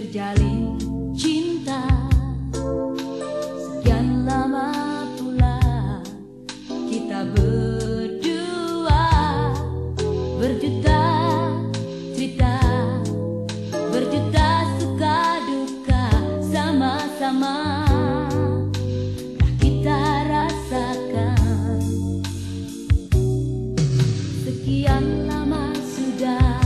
terjalin cinta. Sekian lama pula kita berdua Berjuta cerita Berjuta suka duka sama-sama. Telah kita rasakan? Sekian lama sudah